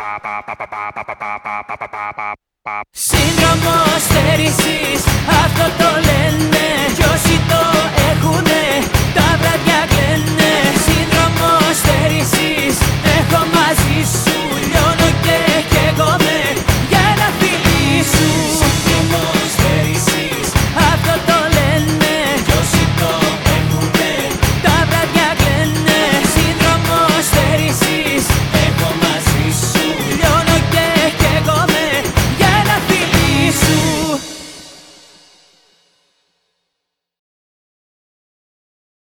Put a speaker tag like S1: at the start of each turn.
S1: pa pa pa pa pa